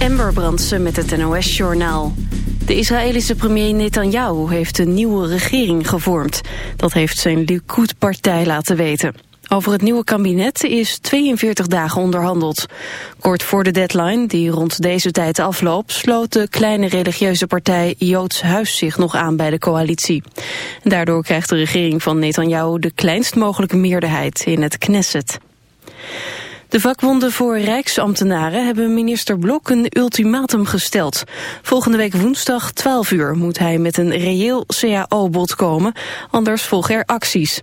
Amber Brandsen met het NOS-journaal. De Israëlische premier Netanyahu heeft een nieuwe regering gevormd. Dat heeft zijn Likud-partij laten weten. Over het nieuwe kabinet is 42 dagen onderhandeld. Kort voor de deadline, die rond deze tijd afloopt... sloot de kleine religieuze partij Joods Huis zich nog aan bij de coalitie. Daardoor krijgt de regering van Netanyahu de kleinst mogelijke meerderheid in het Knesset. De vakbonden voor rijksambtenaren hebben minister Blok een ultimatum gesteld. Volgende week woensdag 12 uur moet hij met een reëel CAO-bod komen, anders volgen er acties.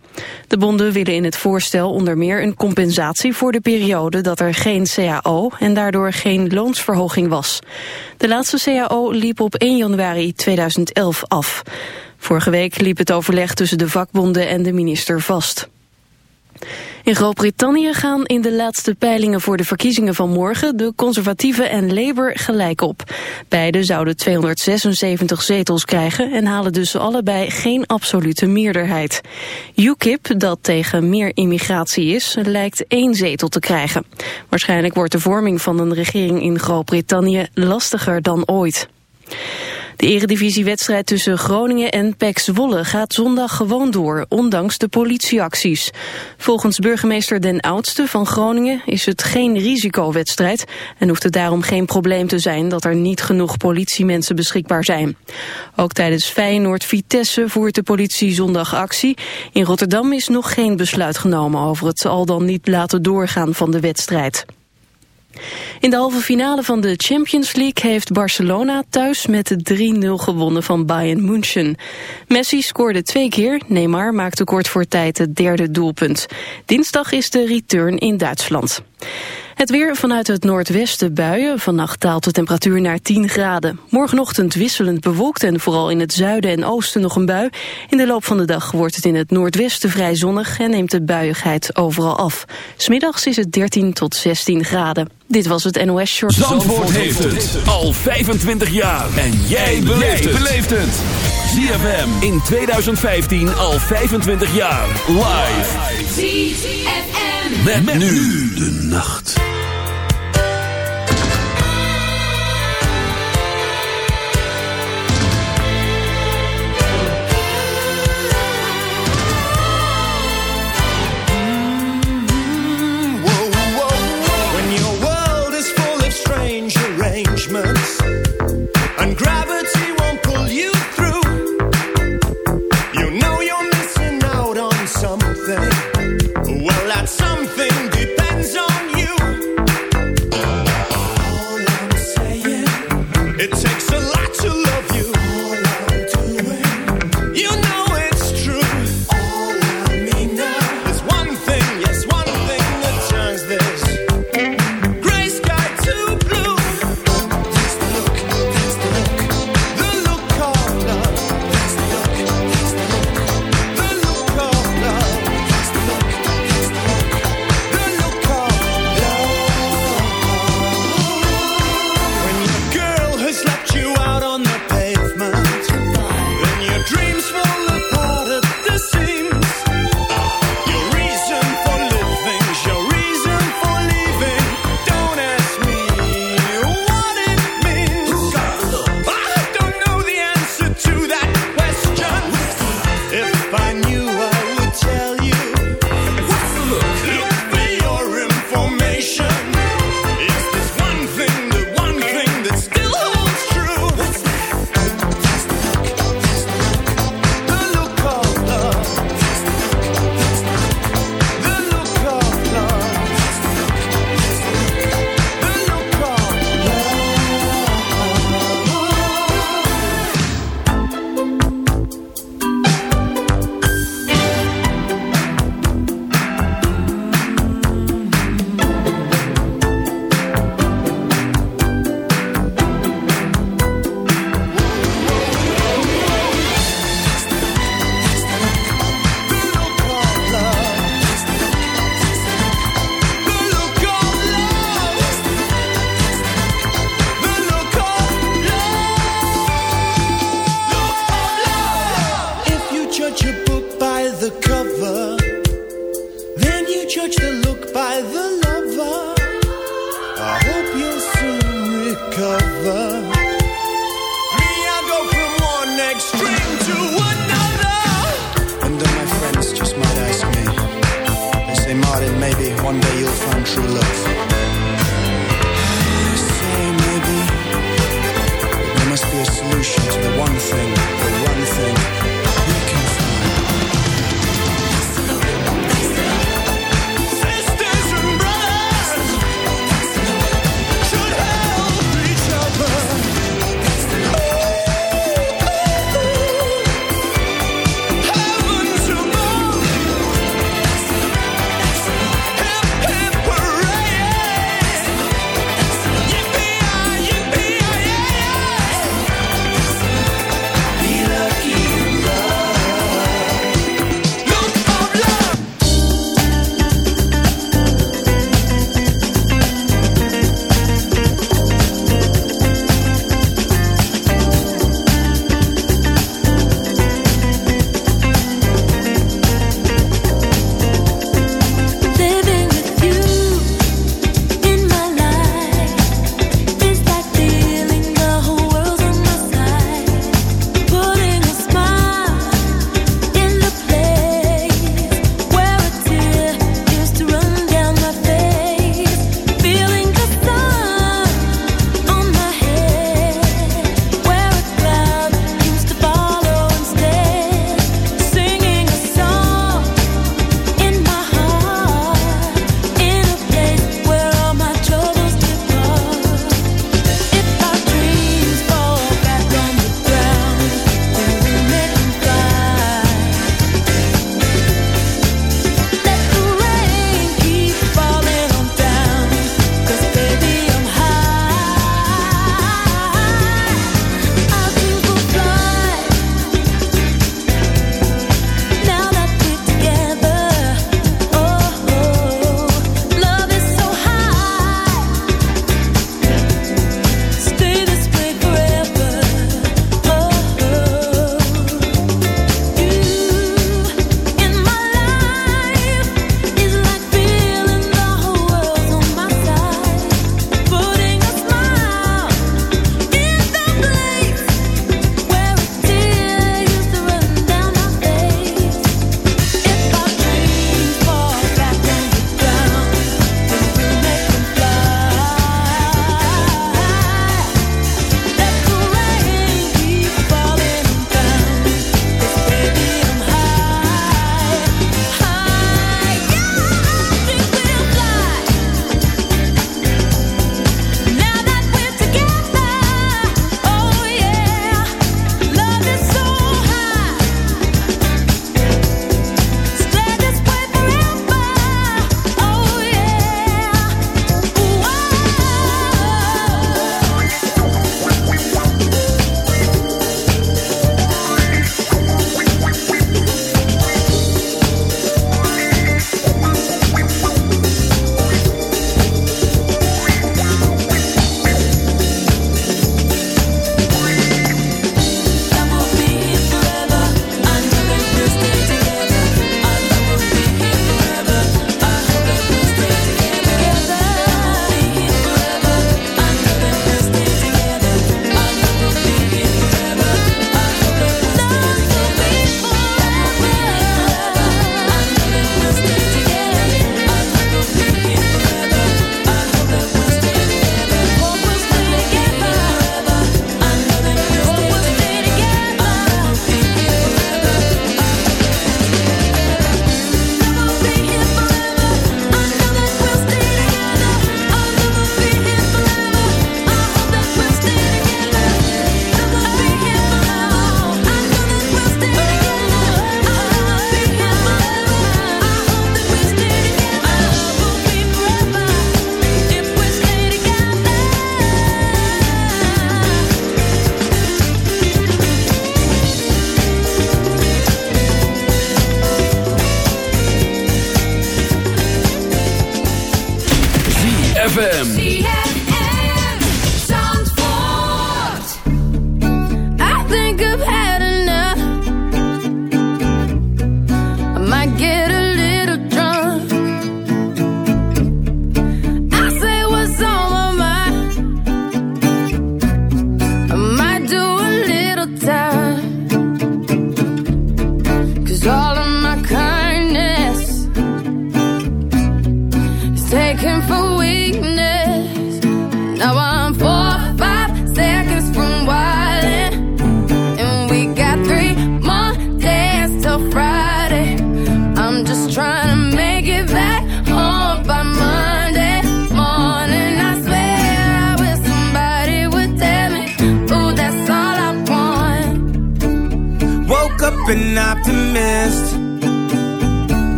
De bonden willen in het voorstel onder meer een compensatie voor de periode dat er geen CAO en daardoor geen loonsverhoging was. De laatste CAO liep op 1 januari 2011 af. Vorige week liep het overleg tussen de vakbonden en de minister vast. In Groot-Brittannië gaan in de laatste peilingen voor de verkiezingen van morgen de conservatieven en Labour gelijk op. Beide zouden 276 zetels krijgen en halen dus allebei geen absolute meerderheid. UKIP, dat tegen meer immigratie is, lijkt één zetel te krijgen. Waarschijnlijk wordt de vorming van een regering in Groot-Brittannië lastiger dan ooit. De eredivisiewedstrijd tussen Groningen en PEC Zwolle gaat zondag gewoon door, ondanks de politieacties. Volgens burgemeester Den Oudste van Groningen is het geen risicowedstrijd en hoeft het daarom geen probleem te zijn dat er niet genoeg politiemensen beschikbaar zijn. Ook tijdens Feyenoord-Vitesse voert de politie zondag actie. In Rotterdam is nog geen besluit genomen over het al dan niet laten doorgaan van de wedstrijd. In de halve finale van de Champions League heeft Barcelona thuis met 3-0 gewonnen van Bayern München. Messi scoorde twee keer, Neymar maakte kort voor tijd het derde doelpunt. Dinsdag is de return in Duitsland. Het weer vanuit het noordwesten buien. Vannacht daalt de temperatuur naar 10 graden. Morgenochtend wisselend bewolkt en vooral in het zuiden en oosten nog een bui. In de loop van de dag wordt het in het noordwesten vrij zonnig en neemt de buiigheid overal af. Smiddags is het 13 tot 16 graden. Dit was het NOS Short. Zandvoort, heeft het al 25 jaar. En jij beleeft het. ZFM in 2015 al 25 jaar. Live. ZFM. Met, met nu de nacht.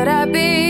could I be?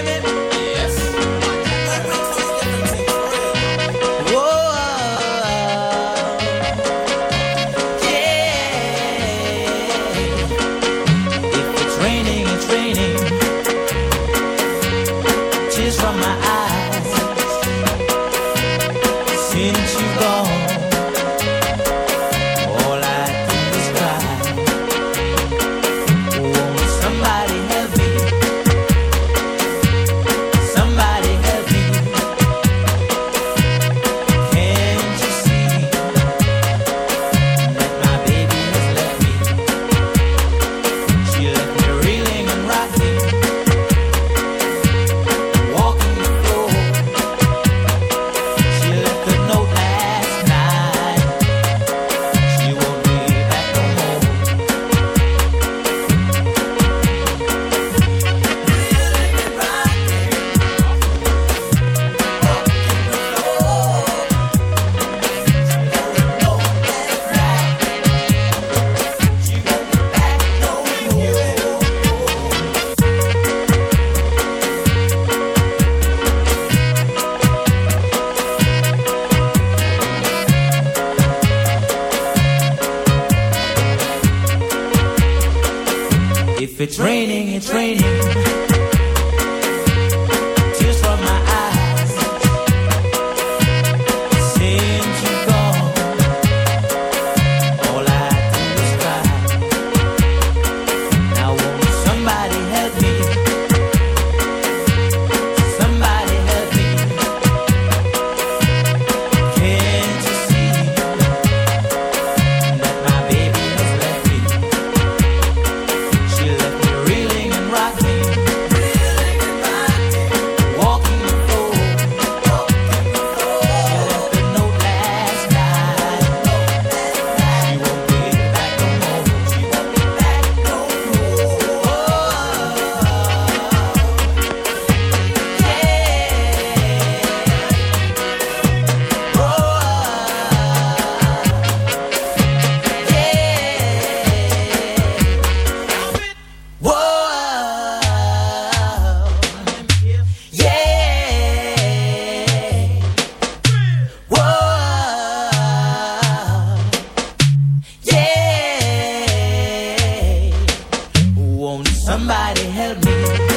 won't somebody help me?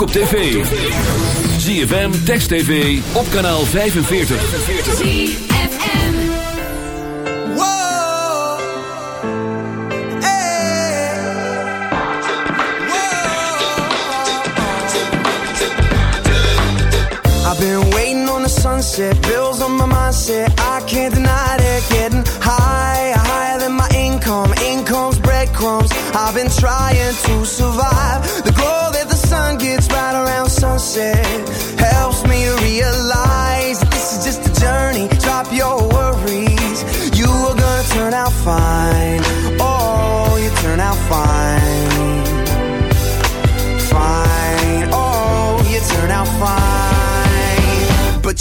Ook op tv. ZFM, Text TV, op kanaal 45. ZFM. Whoa. Hey. Whoa. I've been waiting on the sunset, bills on my mindset. I can't deny it. Getting higher, higher than my income. Income's breadcrumbs. I've been trying to survive.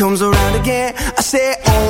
comes around again. I say only oh,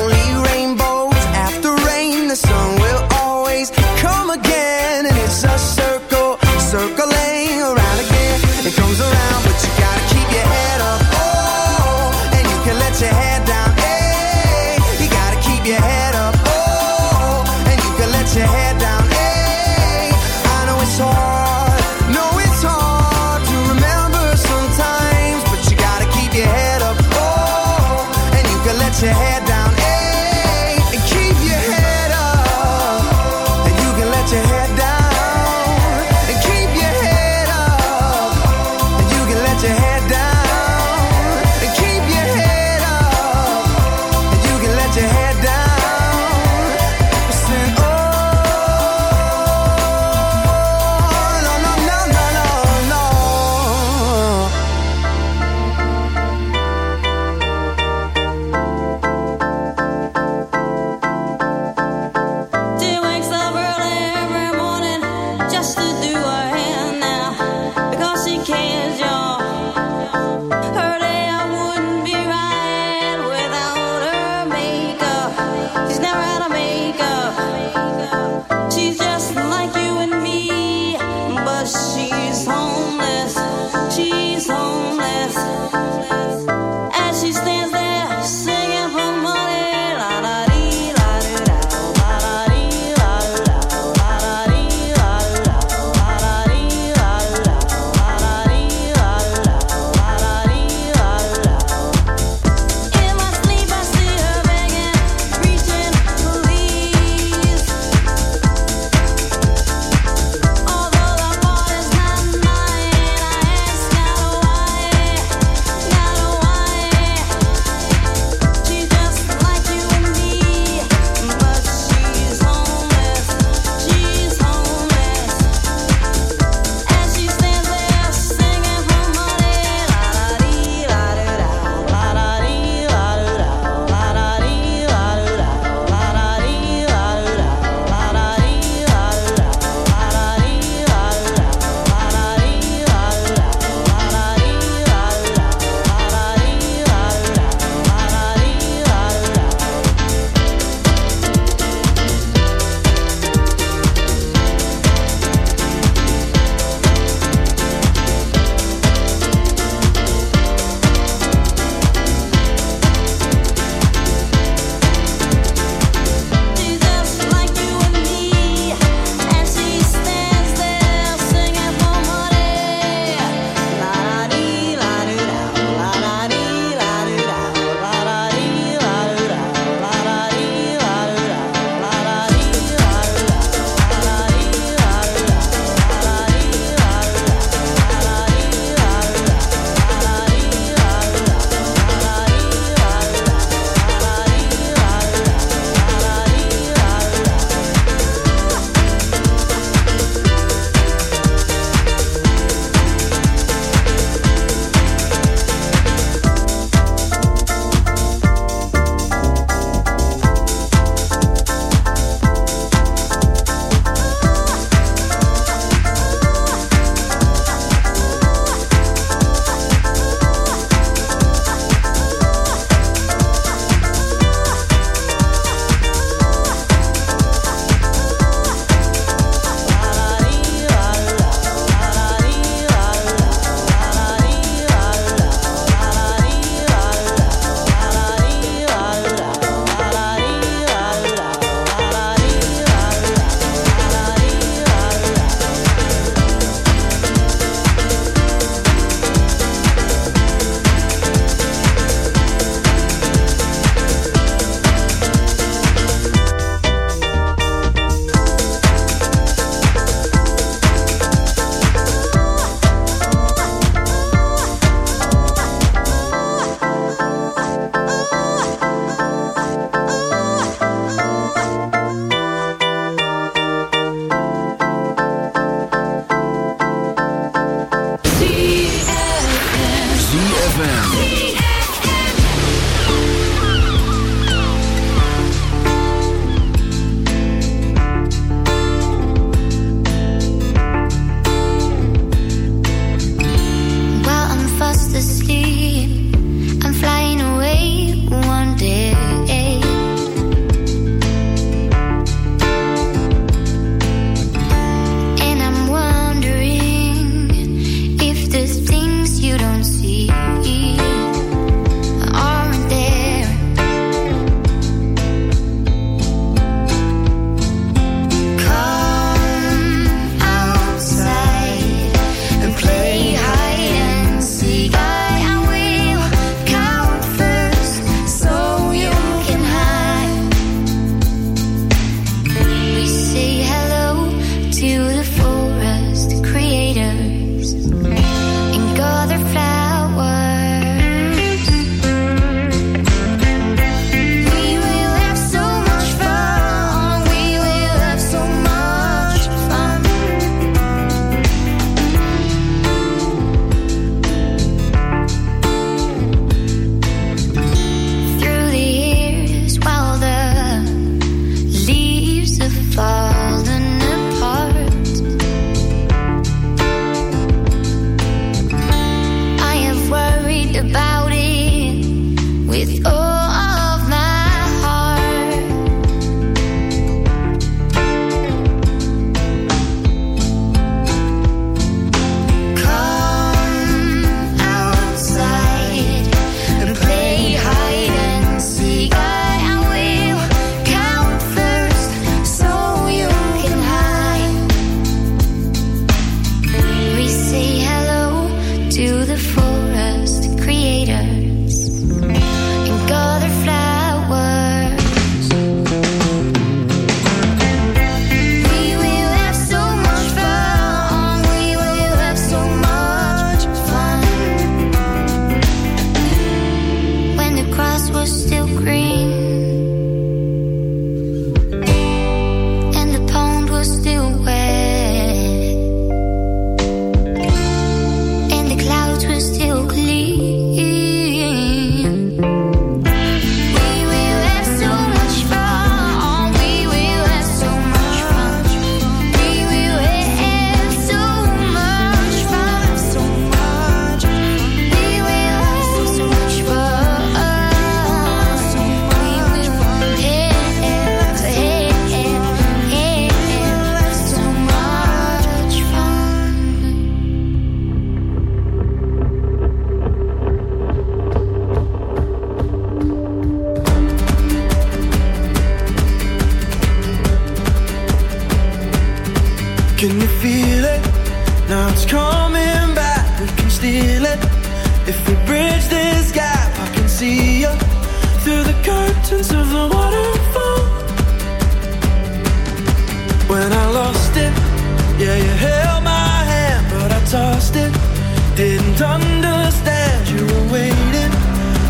Didn't understand you were waiting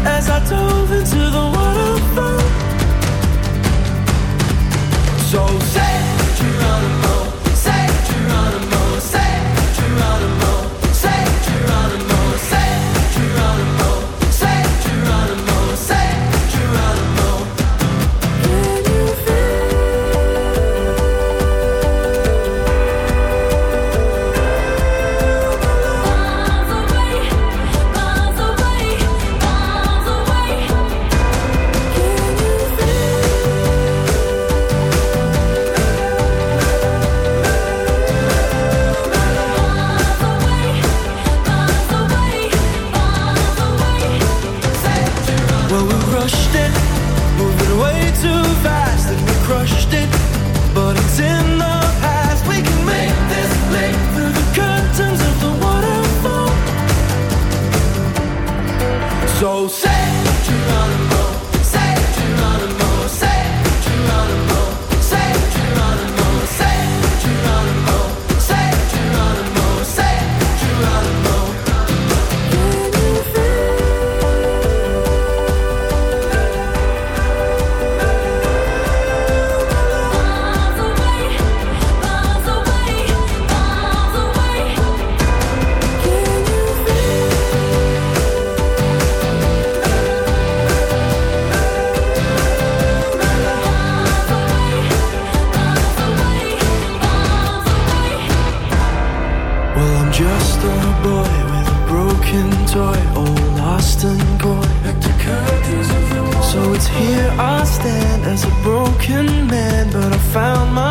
as I dove into the waterfall. So say. a broken man, but I found my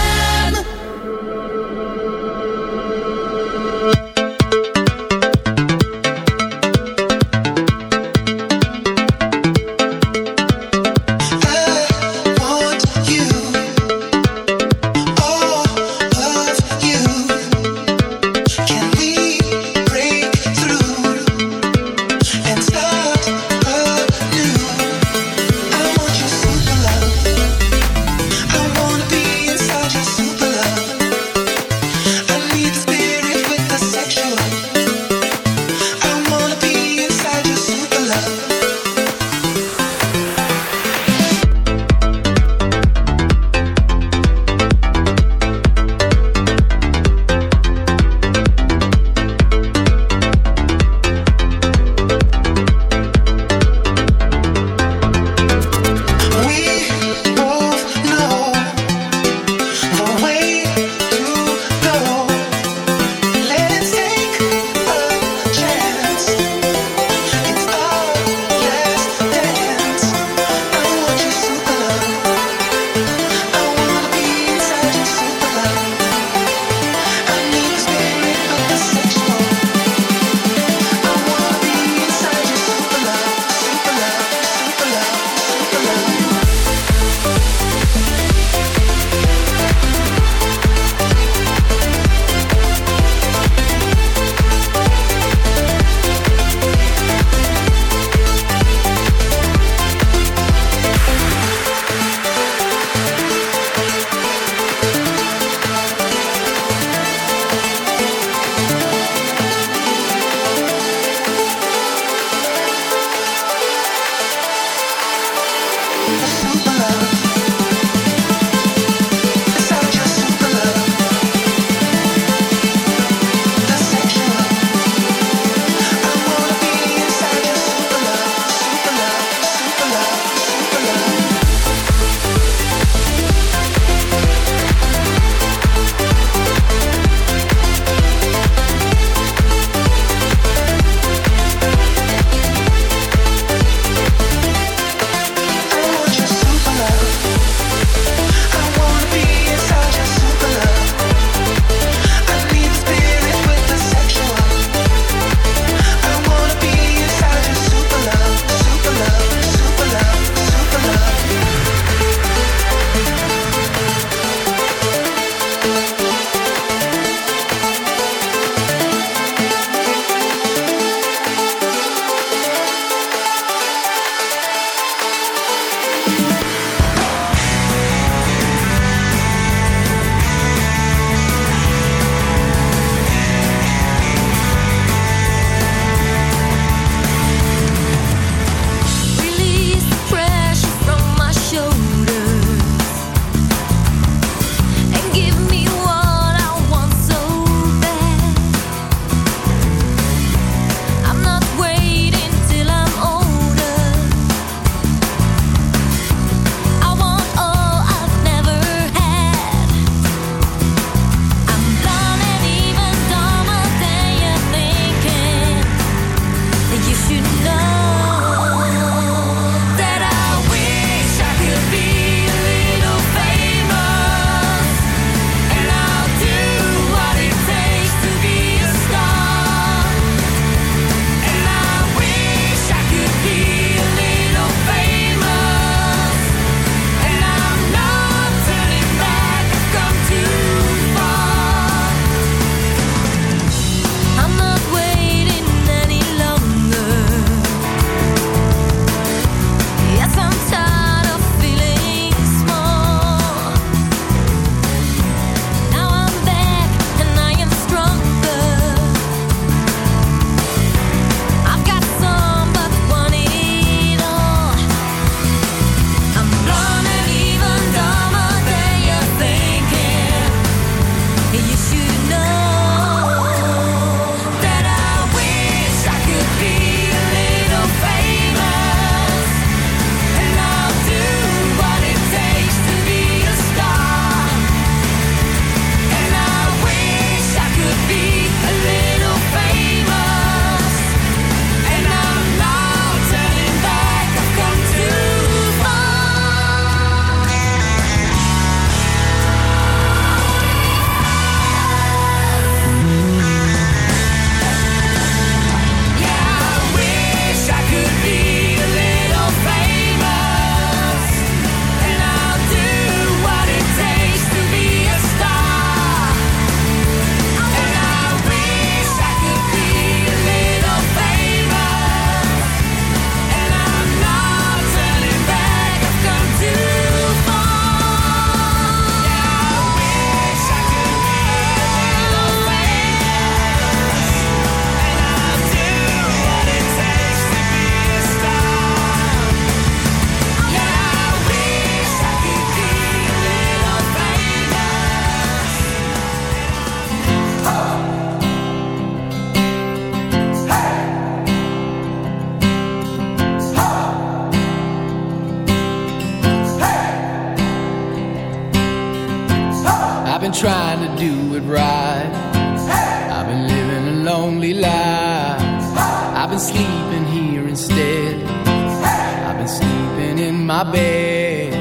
My bed.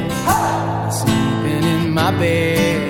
Sleeping in my bed.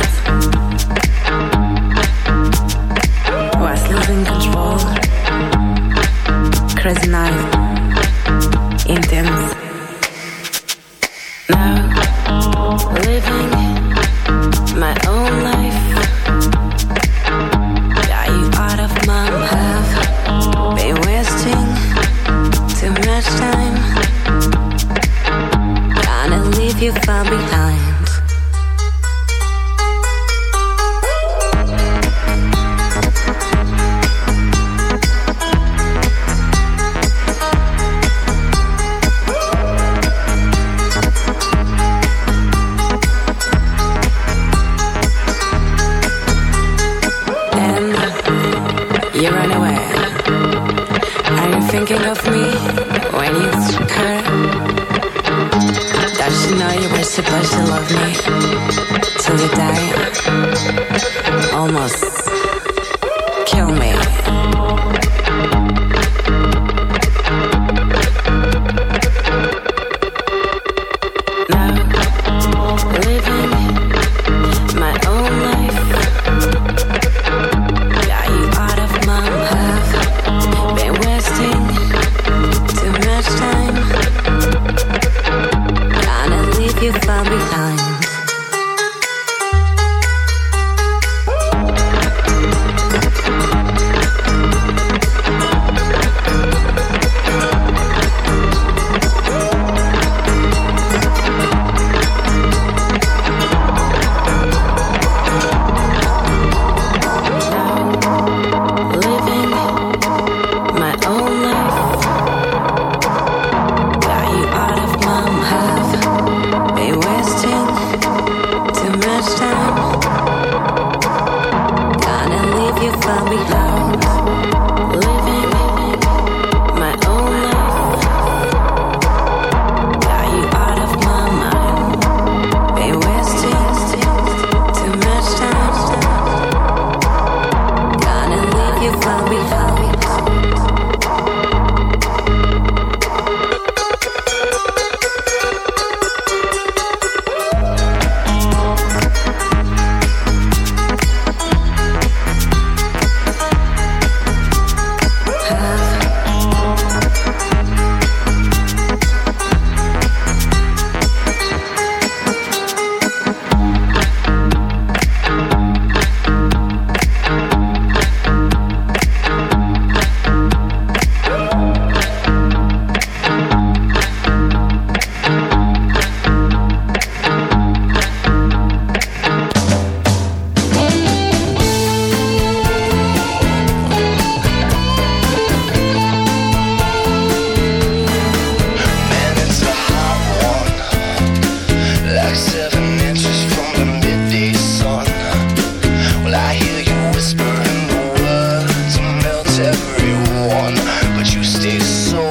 stay so